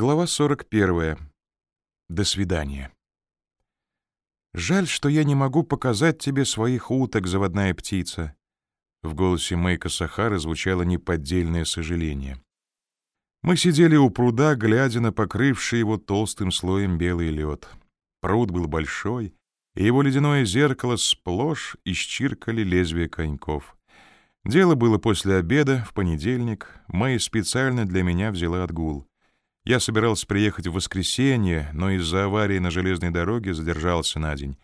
Глава 41. До свидания. «Жаль, что я не могу показать тебе своих уток, заводная птица». В голосе Мэйка Сахары звучало неподдельное сожаление. Мы сидели у пруда, глядя на покрывший его толстым слоем белый лед. Пруд был большой, и его ледяное зеркало сплошь исчиркали лезвия коньков. Дело было после обеда, в понедельник. Мэй специально для меня взяла отгул. Я собирался приехать в воскресенье, но из-за аварии на железной дороге задержался на день.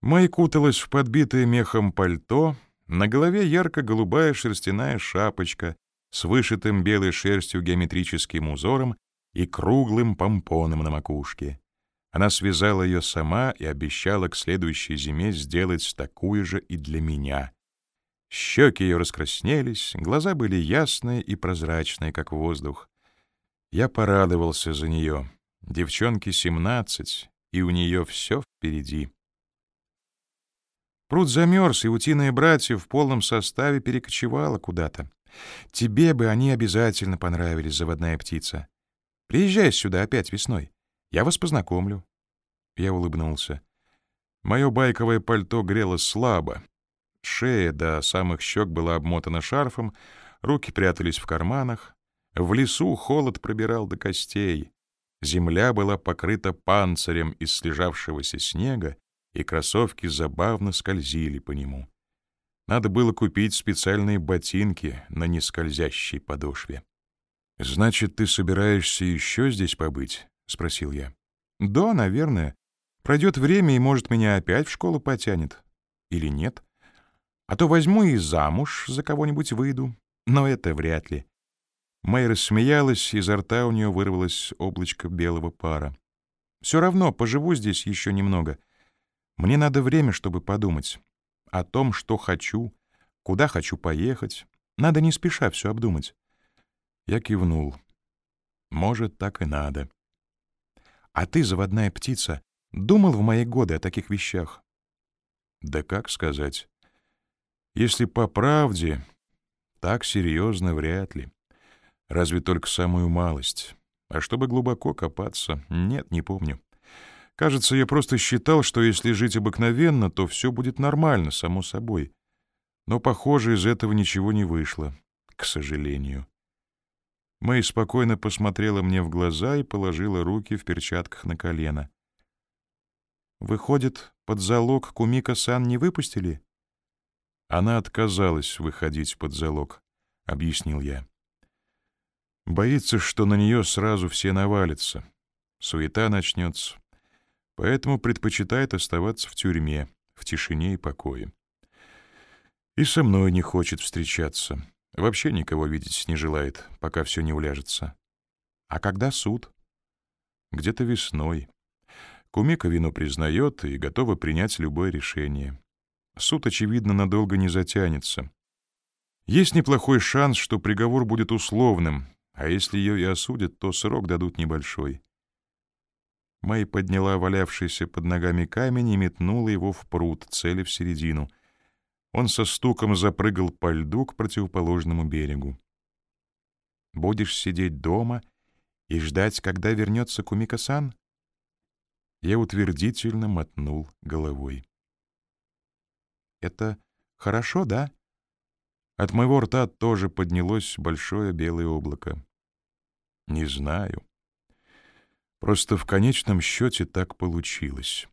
Мэй куталась в подбитое мехом пальто, на голове ярко-голубая шерстяная шапочка с вышитым белой шерстью геометрическим узором и круглым помпоном на макушке. Она связала ее сама и обещала к следующей зиме сделать такую же и для меня. Щеки ее раскраснелись, глаза были ясные и прозрачные, как воздух. Я порадовался за нее. Девчонке семнадцать, и у нее все впереди. Пруд замерз, и утиные братья в полном составе перекочевала куда-то. Тебе бы они обязательно понравились, заводная птица. Приезжай сюда опять весной. Я вас познакомлю. Я улыбнулся. Мое байковое пальто грело слабо. Шея до самых щек была обмотана шарфом, руки прятались в карманах. В лесу холод пробирал до костей. Земля была покрыта панцирем из слежавшегося снега, и кроссовки забавно скользили по нему. Надо было купить специальные ботинки на нескользящей подошве. «Значит, ты собираешься еще здесь побыть?» — спросил я. «Да, наверное. Пройдет время, и, может, меня опять в школу потянет. Или нет? А то возьму и замуж за кого-нибудь выйду. Но это вряд ли. Мэй рассмеялась, изо рта у нее вырвалось облачко белого пара. «Все равно поживу здесь еще немного. Мне надо время, чтобы подумать. О том, что хочу, куда хочу поехать. Надо не спеша все обдумать». Я кивнул. «Может, так и надо». «А ты, заводная птица, думал в мои годы о таких вещах?» «Да как сказать? Если по правде, так серьезно вряд ли». Разве только самую малость. А чтобы глубоко копаться, нет, не помню. Кажется, я просто считал, что если жить обыкновенно, то все будет нормально, само собой. Но, похоже, из этого ничего не вышло, к сожалению. Мэй спокойно посмотрела мне в глаза и положила руки в перчатках на колено. «Выходит, под залог Кумика-сан не выпустили?» Она отказалась выходить под залог, — объяснил я. Боится, что на нее сразу все навалятся. Суета начнется. Поэтому предпочитает оставаться в тюрьме, в тишине и покое. И со мной не хочет встречаться. Вообще никого видеть не желает, пока все не уляжется. А когда суд? Где-то весной. Кумика вину признает и готова принять любое решение. Суд, очевидно, надолго не затянется. Есть неплохой шанс, что приговор будет условным, а если ее и осудят, то срок дадут небольшой. Мэй подняла валявшийся под ногами камень и метнула его в пруд, цели в середину. Он со стуком запрыгал по льду к противоположному берегу. «Будешь сидеть дома и ждать, когда вернется Кумика-сан?» Я утвердительно мотнул головой. «Это хорошо, да?» От моего рта тоже поднялось большое белое облако. Не знаю. Просто в конечном счете так получилось.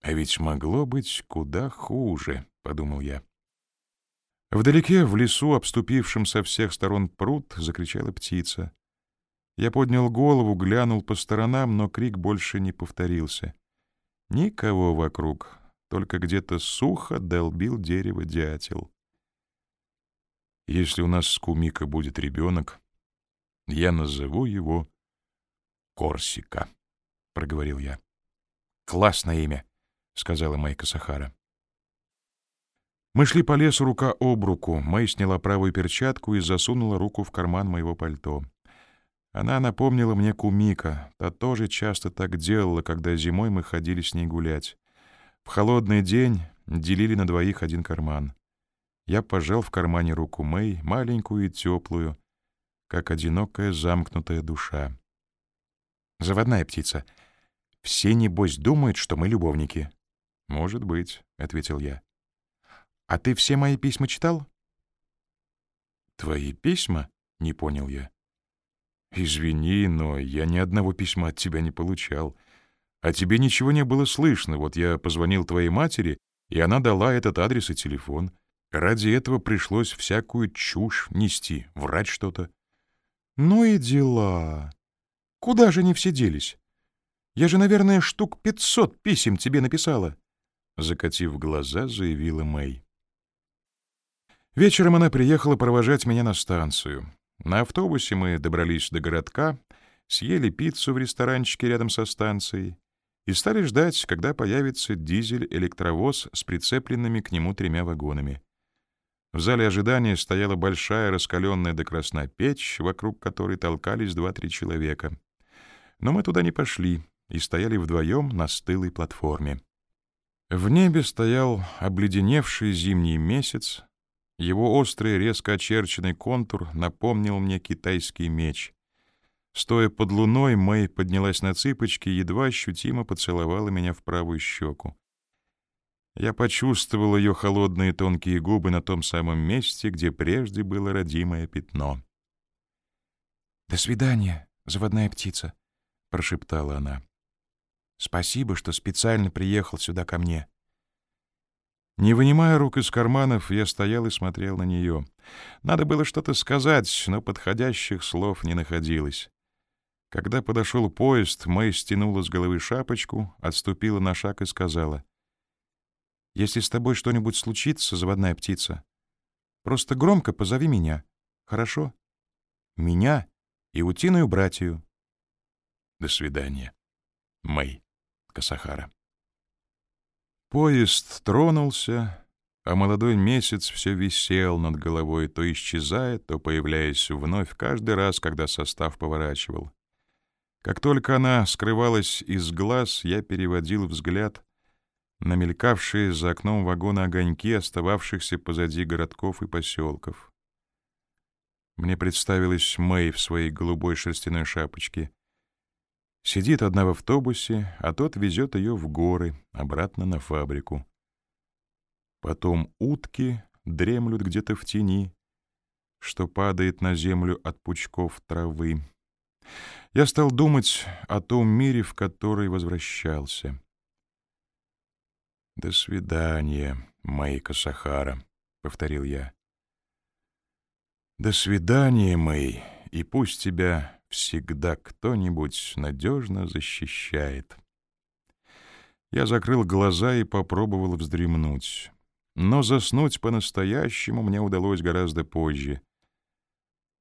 А ведь могло быть куда хуже, — подумал я. Вдалеке, в лесу, обступившем со всех сторон пруд, закричала птица. Я поднял голову, глянул по сторонам, но крик больше не повторился. Никого вокруг, только где-то сухо долбил дерево дятел. Если у нас с Кумика будет ребенок, я назову его Корсика, — проговорил я. — Классное имя, — сказала Майка Сахара. Мы шли по лесу рука об руку. Мэй сняла правую перчатку и засунула руку в карман моего пальто. Она напомнила мне Кумика. Та тоже часто так делала, когда зимой мы ходили с ней гулять. В холодный день делили на двоих один карман. Я пожал в кармане руку Мэй, маленькую и теплую, как одинокая замкнутая душа. Заводная птица. Все, небось, думают, что мы любовники. Может быть, — ответил я. А ты все мои письма читал? Твои письма? — не понял я. Извини, но я ни одного письма от тебя не получал. А тебе ничего не было слышно. Вот я позвонил твоей матери, и она дала этот адрес и телефон. Ради этого пришлось всякую чушь нести, врать что-то. Ну и дела. Куда же они все делись? Я же, наверное, штук пятьсот писем тебе написала. Закатив глаза, заявила Мэй. Вечером она приехала провожать меня на станцию. На автобусе мы добрались до городка, съели пиццу в ресторанчике рядом со станцией и стали ждать, когда появится дизель-электровоз с прицепленными к нему тремя вагонами. В зале ожидания стояла большая раскаленная до красна печь, вокруг которой толкались два-три человека. Но мы туда не пошли и стояли вдвоем на стылой платформе. В небе стоял обледеневший зимний месяц, его острый, резко очерченный контур напомнил мне китайский меч. Стоя под луной, Мэй поднялась на цыпочки и едва ощутимо поцеловала меня в правую щеку. Я почувствовал ее холодные тонкие губы на том самом месте, где прежде было родимое пятно. «До свидания, заводная птица», — прошептала она. «Спасибо, что специально приехал сюда ко мне». Не вынимая рук из карманов, я стоял и смотрел на нее. Надо было что-то сказать, но подходящих слов не находилось. Когда подошел поезд, Мэй стянула с головы шапочку, отступила на шаг и сказала, «Если с тобой что-нибудь случится, заводная птица, просто громко позови меня, хорошо? Меня и утиную братью». До свидания, Мэй Касахара. Поезд тронулся, а молодой месяц все висел над головой, то исчезая, то появляясь вновь каждый раз, когда состав поворачивал. Как только она скрывалась из глаз, я переводил взгляд на мелькавшие за окном вагона огоньки, остававшихся позади городков и поселков. Мне представилась Мэй в своей голубой шерстяной шапочке. Сидит одна в автобусе, а тот везет ее в горы, обратно на фабрику. Потом утки дремлют где-то в тени, что падает на землю от пучков травы. Я стал думать о том мире, в который возвращался. «До свидания, Майка Сахара», — повторил я. «До свидания, Мэй, и пусть тебя всегда кто-нибудь надежно защищает. Я закрыл глаза и попробовал вздремнуть. Но заснуть по-настоящему мне удалось гораздо позже.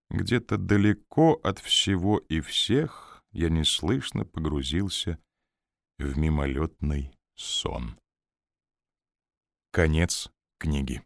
Где-то далеко от всего и всех я неслышно погрузился в мимолетный сон. Конец книги.